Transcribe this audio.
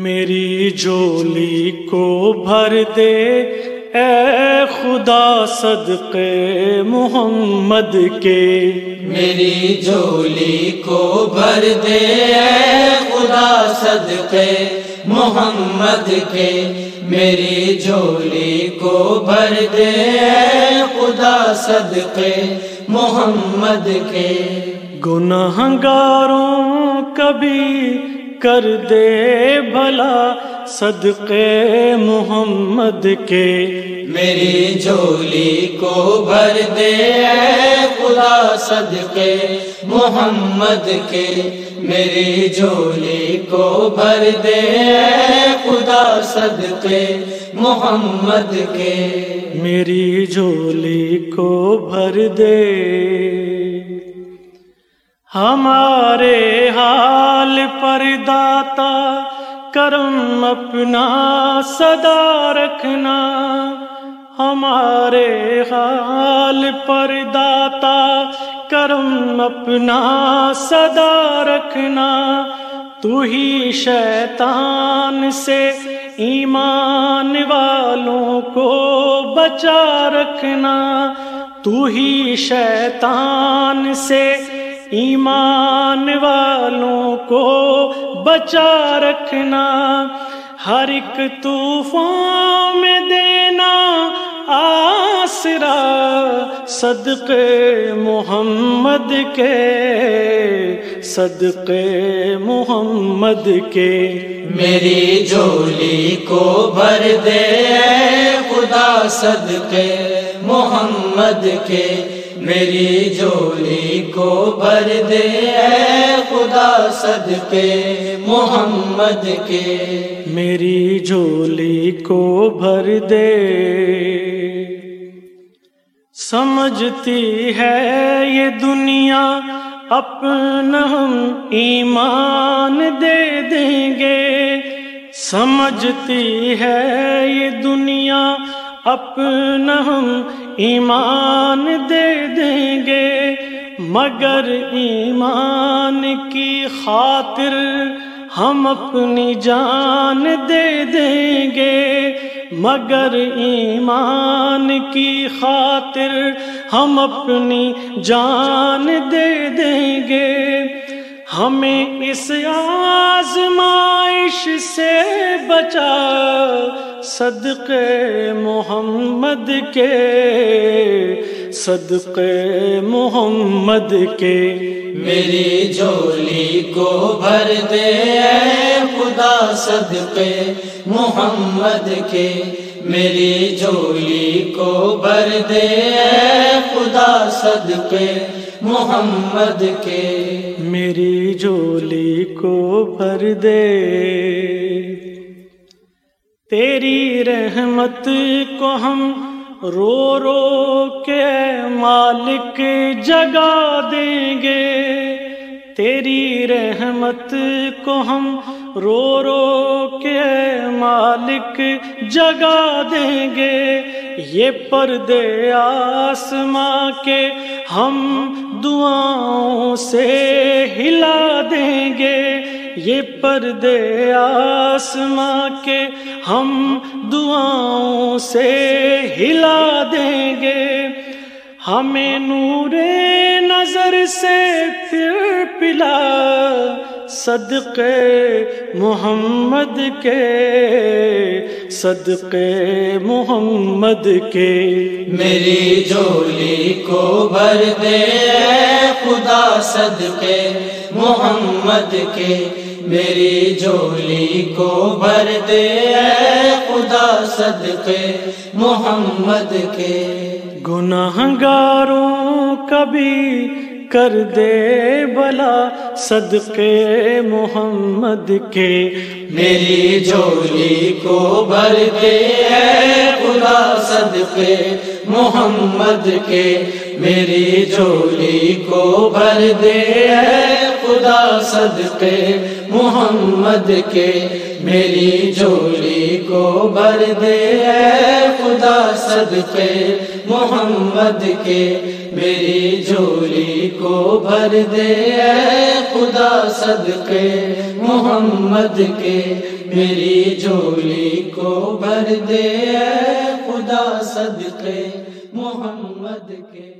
میری جولی کو بھر دے۔ اے خدا صدقے محمد کے۔ میری جولی کو بھر دے۔ اے خدا صدقے محمد کے۔ میری جولی کو بھر دے۔ اے خدا صدقے محمد کے۔ گناہ گاروں کبھی کر دے بھلا صدقے محمد کے۔ میری جولی کو بھر دے اے خدا صدقے محمد کے۔ میری جولی کو بھر دے اے خدا صدقے محمد کے۔ میری جولی کو بھر دے۔ ہمارے حال پر داتا کرم اپنا صدا رکھنا ہمارے حال پر داتا کرم اپنا صدا رکھنا تو ہی شیطان سے ایمان والوں کو بچا رکھنا تو ہی شیطان سے ایمان والوں کو بچا رکھنا، ہر ایک طوفان میں دینا آسرا، صدقے محمد کے، صدقے محمد کے۔ میری جولی کو بھر دے، اے خدا، صدقے محمد کے۔ میری جولی کو بھر دے، اے خدا صدقے محمد کے۔ میری جولی کو بھر دے۔ سمجھتی ہے یہ دنیا اپنا ہم ایمان دے دیں گے۔ سمجھتی ہے یہ دنیا اپنا ہم ایمان دے دیں گے، مگر ایمان کی خاطر ہم اپنی جان دے دیں گے۔ مگر ایمان کی خاطر ہم اپنی جان دے دیں گے۔ ہمیں اس آزمائش سے بچا صدقے محمد کے، صدقے محمد کے۔ میری جولی کو بھر دے اے خدا، صدقے محمد کے۔ میری جولی کو بھر دے اے خدا صدقے محمد کے۔ میری جولی کو بھر دے۔ تیری رحمت کو ہم رو رو کے مالک جگا دیں گے۔ تیری رحمت کو ہم رو رو کے مالک جگا دیں گے۔ یہ پردے آسماں کے ہم دعاؤں سے ہلا دیں گے۔ یہ پردے آسماں کے ہم دعاؤں سے ہلا دیں گے۔ ہمیں نور نظر سے پھر پلا۔ صدقے محمد کے صدقے محمد کے۔ میری جولی کو بھر دے خدا صدقے محمد کے۔ میری جولی کو بھر دے خدا صدقے محمد کے۔ گناہ گاروں کبھی کر دے بلا صدقے محمد کے۔ میری جھولی کو بھر دے اے خدا صدقے محمد کے۔ میری جھولی کو بھر دے اے خدا صدقے محمد کے میری جولی کو بھر دے۔ اے خدا صدقے محمد کے میری جولی کو بھر دے۔ اے خدا صدقے محمد کے میری جولی کو بھر دے۔ اے خدا صدقے محمد کے